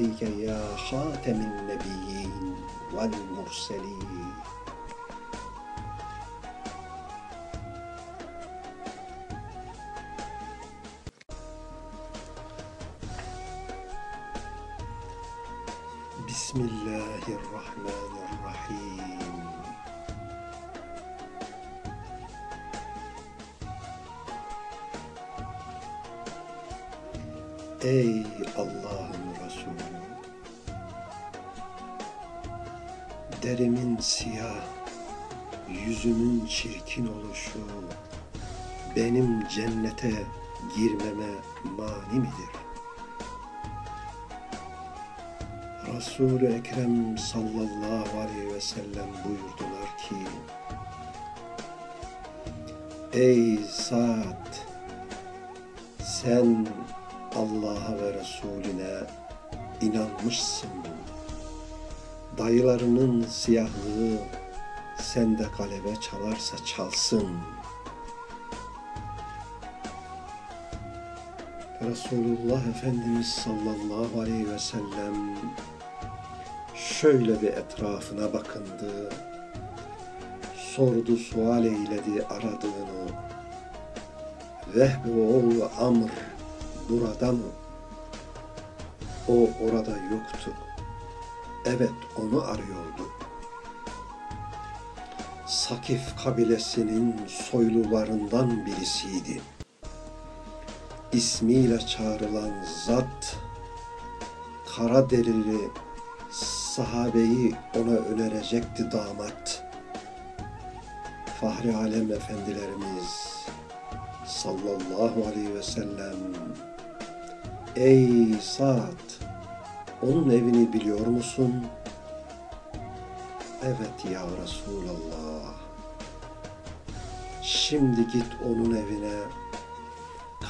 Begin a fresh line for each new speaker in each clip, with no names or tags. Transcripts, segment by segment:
عليك يا خاتم النبيين والمرسلين. بسم الله الرحمن الرحيم. Ey Derimin siyah, yüzümün çirkin oluşu benim cennete girmeme mani midir? Resul-i Ekrem sallallahu aleyhi ve sellem buyurdular ki Ey Sa'd sen Allah'a ve Resulüne inanmışsın. Dayılarının siyahlığı sende galebe çalarsa çalsın. Resulullah Efendimiz sallallahu aleyhi ve sellem şöyle bir etrafına bakındı. Sordu, sual eyledi aradığını. Vehbi oğlu Amr burada mı? O orada yoktu. Evet onu arıyordu. Sakif kabilesinin soylularından birisiydi. İsmiyle çağrılan zat, kara derili sahabeyi ona önerecekti damat. Fahri Alem Efendilerimiz sallallahu aleyhi ve sellem Ey Sa'd! Onun evini biliyor musun? Evet ya Resulallah. Şimdi git onun evine.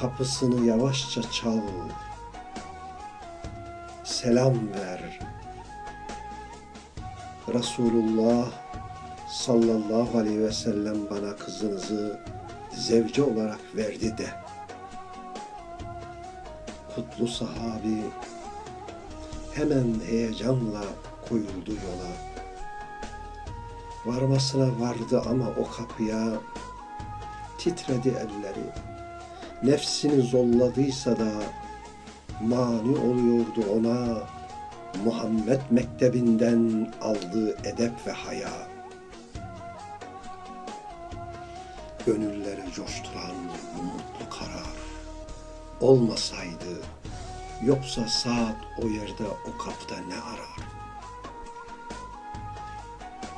Kapısını yavaşça çal. Selam ver. Resulullah sallallahu aleyhi ve sellem bana kızınızı zevce olarak verdi de. Kutlu sahabi hemen heyecanla koyuldu yola. Varmasına vardı ama o kapıya titredi elleri. Nefsini zolladıysa da mani oluyordu ona Muhammed mektebinden aldığı edep ve haya. Gönülleri coşturan bu mutlu karar olmasaydı yoksa saat o yerde o kapıda ne arar?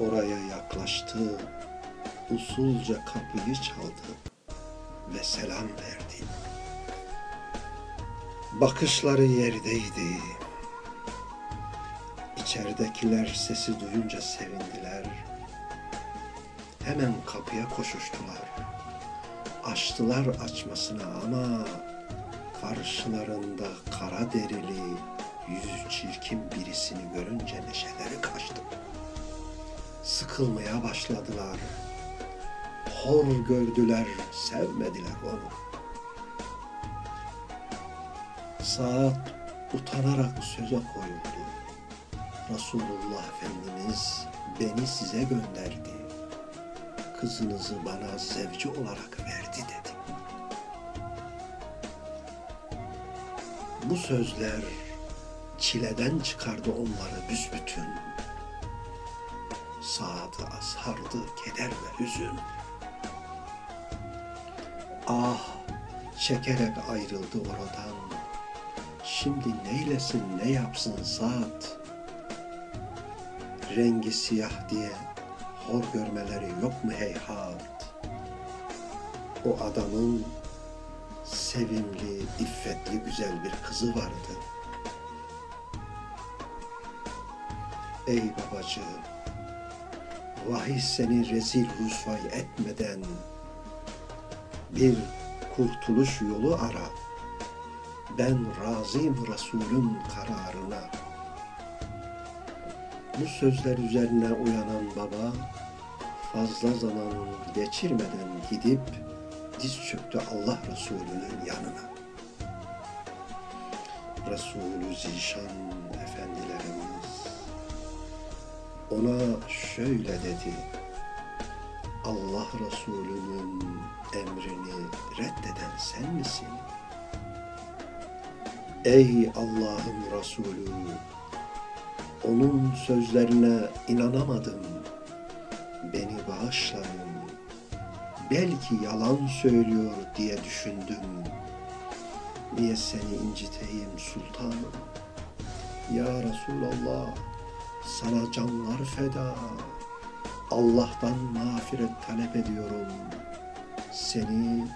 Oraya yaklaştı, usulca kapıyı çaldı ve selam verdi. Bakışları yerdeydi. İçeridekiler sesi duyunca sevindiler. Hemen kapıya koşuştular. Açtılar açmasına ama karşılarında kara derili, yüzü çirkin birisini görünce neşeleri kaçtı. Sıkılmaya başladılar. Hor gördüler, sevmediler onu. Saat utanarak söze koyuldu. Resulullah Efendimiz beni size gönderdi. Kızınızı bana zevci olarak verdi Bu sözler çileden çıkardı onları büsbütün. Saatı ashardı keder ve hüzün. Ah çekerek ayrıldı oradan. Şimdi neylesin ne yapsın saat? Rengi siyah diye hor görmeleri yok mu heyhat? O adamın sevimli, iffetli, güzel bir kızı vardı. Ey babacığım, vahiy seni rezil rüsvay etmeden bir kurtuluş yolu ara. Ben razıyım Resulün kararına. Bu sözler üzerine uyanan baba fazla zaman geçirmeden gidip diz çöktü Allah Resulü'nün yanına. Resulü Zişan Efendilerimiz ona şöyle dedi. Allah Resulü'nün emrini reddeden sen misin? Ey Allah'ın Resulü! Onun sözlerine inanamadım. Beni bağışlayın Belki yalan söylüyor diye düşündüm. Niye seni inciteyim sultanım? Ya Resulallah, sana canlar feda. Allah'tan mağfiret talep ediyorum. Seni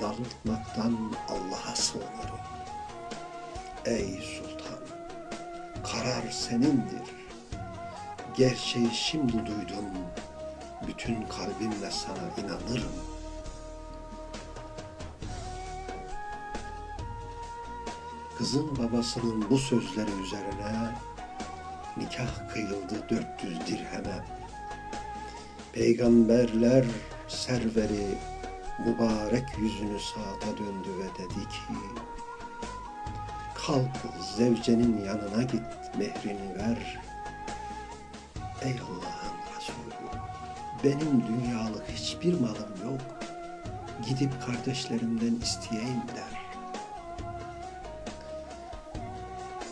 darıltmaktan Allah'a sığınırım. Ey sultan, karar senindir. Gerçeği şimdi duydum. Bütün kalbimle sana inanırım. Kızın babasının bu sözleri üzerine nikah kıyıldı 400 dirheme. Peygamberler serveri mübarek yüzünü saate döndü ve dedi ki Kalk zevcenin yanına git mehrini ver. Ey Resulü benim dünyalık hiçbir malım yok. Gidip kardeşlerimden isteyeyim der.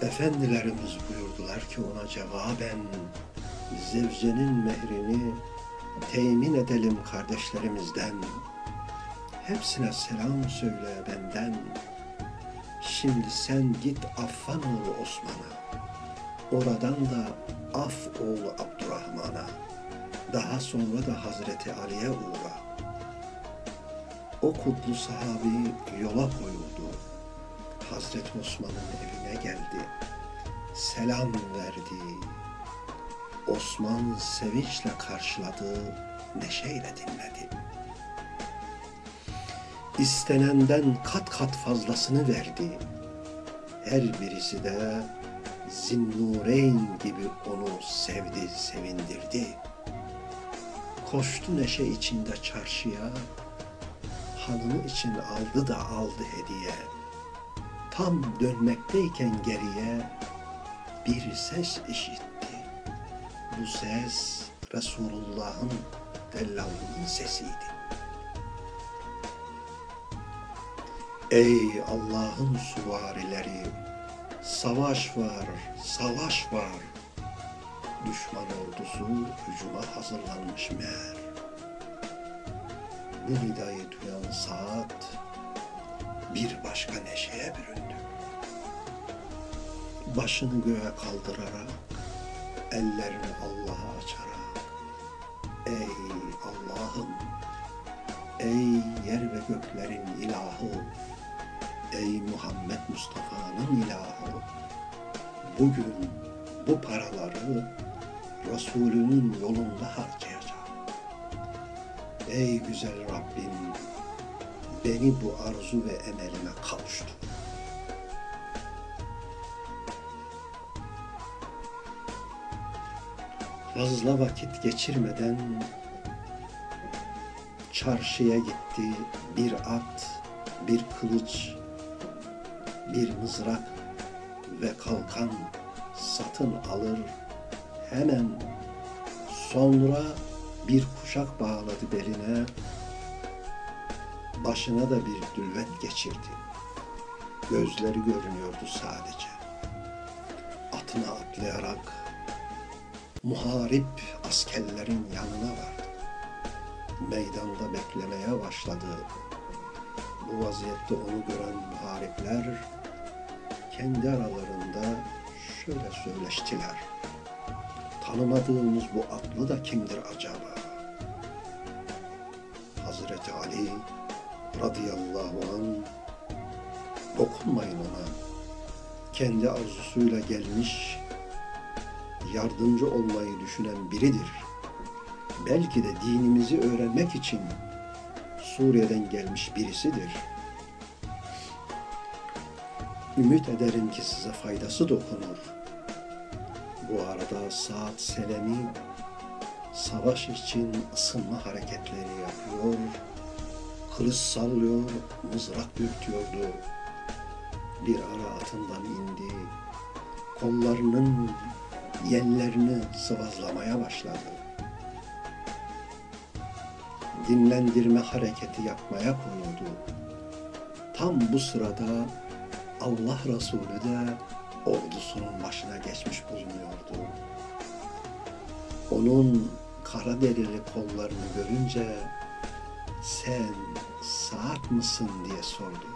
Efendilerimiz buyurdular ki ona cevaben zevcenin mehrini temin edelim kardeşlerimizden. Hepsine selam söyle benden. Şimdi sen git Affan oğlu Osman'a. Oradan da Af oğlu Abdurrahman'a. Daha sonra da Hazreti Ali'ye uğra. O kutlu sahabi yola koyuldu. Hazreti Osman'ın evine geldi. Selam verdi. Osman sevinçle karşıladı, neşeyle dinledi. İstenenden kat kat fazlasını verdi. Her birisi de Zinnureyn gibi onu sevdi, sevindirdi. Koştu neşe içinde çarşıya, hanımı için aldı da aldı hediye. Tam dönmekteyken geriye bir ses işitti. Bu ses Resulullah'ın dellalının sesiydi. Ey Allah'ın süvarileri, savaş var, savaş var. Düşman ordusu hücuma hazırlanmış meğer. Bu nidayı duyan saat bir başka neşeye büründü. Başını göğe kaldırarak, ellerini Allah'a açarak, Ey Allah'ım, ey yer ve göklerin ilahı, ey Muhammed Mustafa'nın ilahı, bugün bu paraları Resulünün yolunda harcayacağım. Ey güzel Rabbim, beni bu arzu ve emelime kavuştur. Fazla vakit geçirmeden çarşıya gitti. Bir at, bir kılıç, bir mızrak ve kalkan satın alır. Hemen sonra bir kuşak bağladı beline, başına da bir dülvet geçirdi. Gözleri görünüyordu sadece. Atına atlayarak muharip askerlerin yanına vardı. Meydanda beklemeye başladı. Bu vaziyette onu gören muharipler kendi aralarında şöyle söyleştiler. Tanımadığımız bu atlı da kimdir acaba? Hazreti Ali radıyallahu an dokunmayın ona. Kendi arzusuyla gelmiş, yardımcı olmayı düşünen biridir. Belki de dinimizi öğrenmek için Suriye'den gelmiş birisidir. Ümit ederim ki size faydası dokunur. Bu arada Saat Selemi savaş için ısınma hareketleri yapıyor, kılıç sallıyor, mızrak dürtüyordu. Bir ara atından indi, kollarının Yellerini sıvazlamaya başladı. Dinlendirme hareketi yapmaya koyuldu. Tam bu sırada Allah Resulü de ordusunun başına geçmiş bulunuyordu. Onun kara derili kollarını görünce sen saat mısın diye sordu.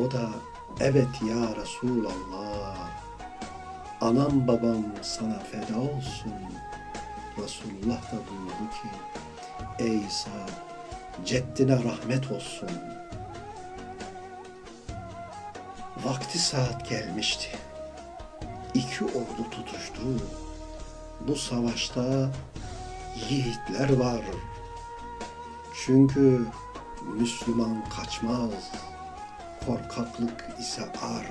O da evet ya Resulallah anam babam sana feda olsun. Resulullah da buyurdu ki ey İsa ceddine rahmet olsun. Vakti saat gelmişti. İki ordu tutuştu. Bu savaşta yiğitler var. Çünkü Müslüman kaçmaz. Korkaklık ise ar.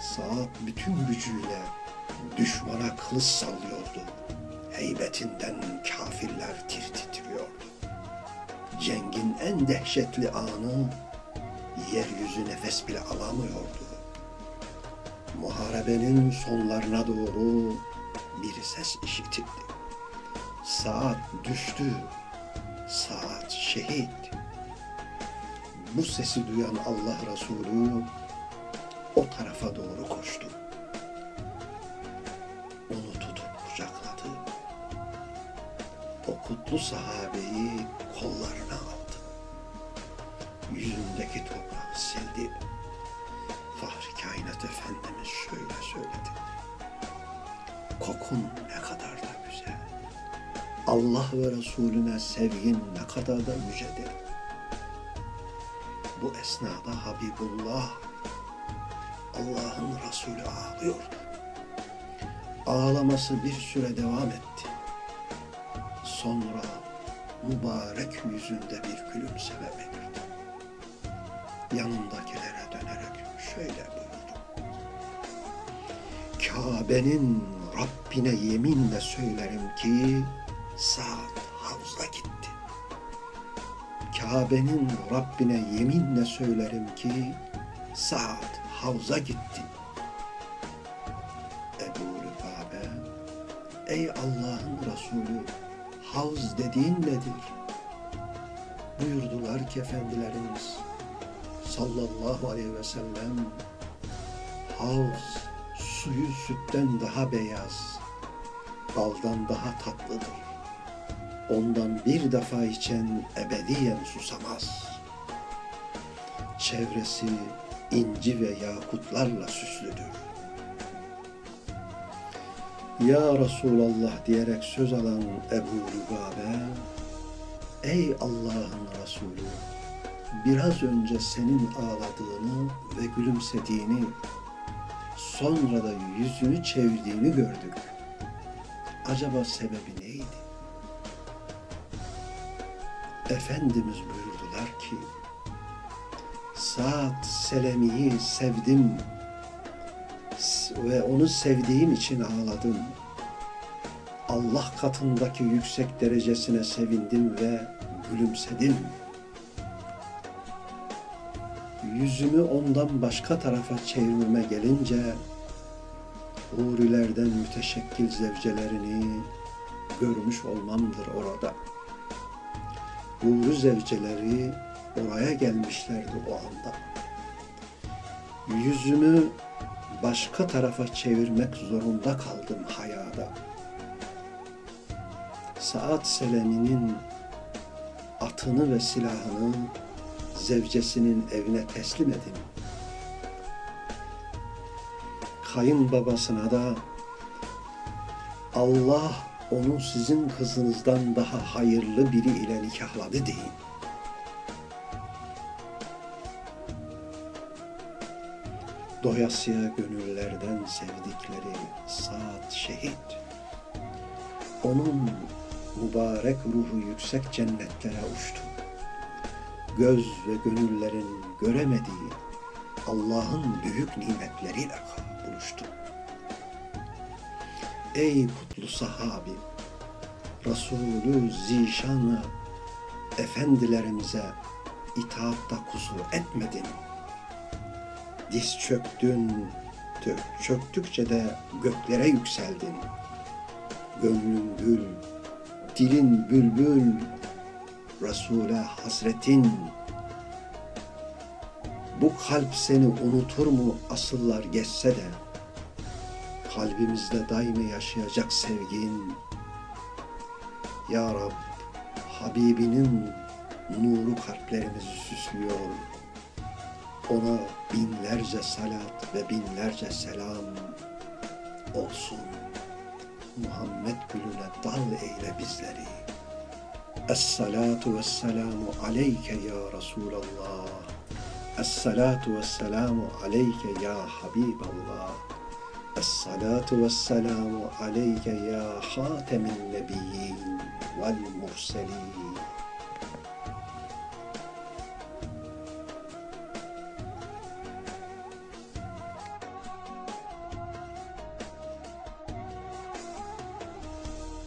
Saat bütün gücüyle düşmana kılıç sallıyordu. Heybetinden kafirler tir titriyordu. Cengin en dehşetli anı yeryüzü nefes bile alamıyordu. Muharebenin sonlarına doğru bir ses işitildi. Saat düştü, saat şehit. Bu sesi duyan Allah Resulü o tarafa doğru koştu. Kutlu sahabeyi kollarına aldı. Yüzündeki toprağı sildi. Fahri Kainat Efendimiz şöyle söyledi. Kokun ne kadar da güzel. Allah ve Resulüne sevgin ne kadar da yücedir. Bu esnada Habibullah Allah'ın Resulü ağlıyordu. Ağlaması bir süre devam etti. Sonra mübarek yüzünde bir gülümseme belirdi. Yanındakilere dönerek şöyle buyurdu. Kabe'nin Rabbine yeminle söylerim ki saat havza gitti. Kabe'nin Rabbine yeminle söylerim ki saat havza gitti. Ebu Rükabe, ey Allah'ın Resulü, havz dediğin nedir? Buyurdular ki Efendilerimiz sallallahu aleyhi ve sellem, havz suyu sütten daha beyaz, baldan daha tatlıdır. Ondan bir defa içen ebediyen susamaz. Çevresi inci ve yakutlarla süslüdür. Ya Resulallah diyerek söz alan Ebu Lübabe, Ey Allah'ın Resulü, biraz önce senin ağladığını ve gülümsediğini, sonra da yüzünü çevirdiğini gördük. Acaba sebebi neydi? Efendimiz buyurdular ki, Saat Selemi'yi sevdim ve onu sevdiğim için ağladım. Allah katındaki yüksek derecesine sevindim ve gülümsedim. Yüzümü ondan başka tarafa çevirmeme gelince hurilerden müteşekkil zevcelerini görmüş olmamdır orada. Huri zevceleri oraya gelmişlerdi o anda. Yüzümü başka tarafa çevirmek zorunda kaldım hayada. Saat Selemi'nin atını ve silahını zevcesinin evine teslim edin. Kayınbabasına da Allah onu sizin kızınızdan daha hayırlı biri ile nikahladı deyin. Doyasıya gönüllerden sevdikleri saat şehit. Onun mübarek ruhu yüksek cennetlere uçtu. Göz ve gönüllerin göremediği Allah'ın büyük nimetleriyle buluştu. Ey kutlu sahabi, Resulü zişanı efendilerimize itaatta kusur etmedin. Diz çöktün, çöktükçe de göklere yükseldin. Gönlün gül, dilin bülbül, Resul'e hasretin. Bu kalp seni unutur mu asıllar geçse de, kalbimizde daimi yaşayacak sevgin. Ya Rab, Habibinin nuru kalplerimizi süslüyor. Ona binlerce salat ve binlerce selam olsun. Muhammed gülüne dal eyle bizleri. Es-salatu vesselamu aleyke ya Resulallah. Es-salatu vesselamu aleyke ya Habiballah. Es-salatu vesselamu aleyke ya hatemin nebiyyin vel murselin.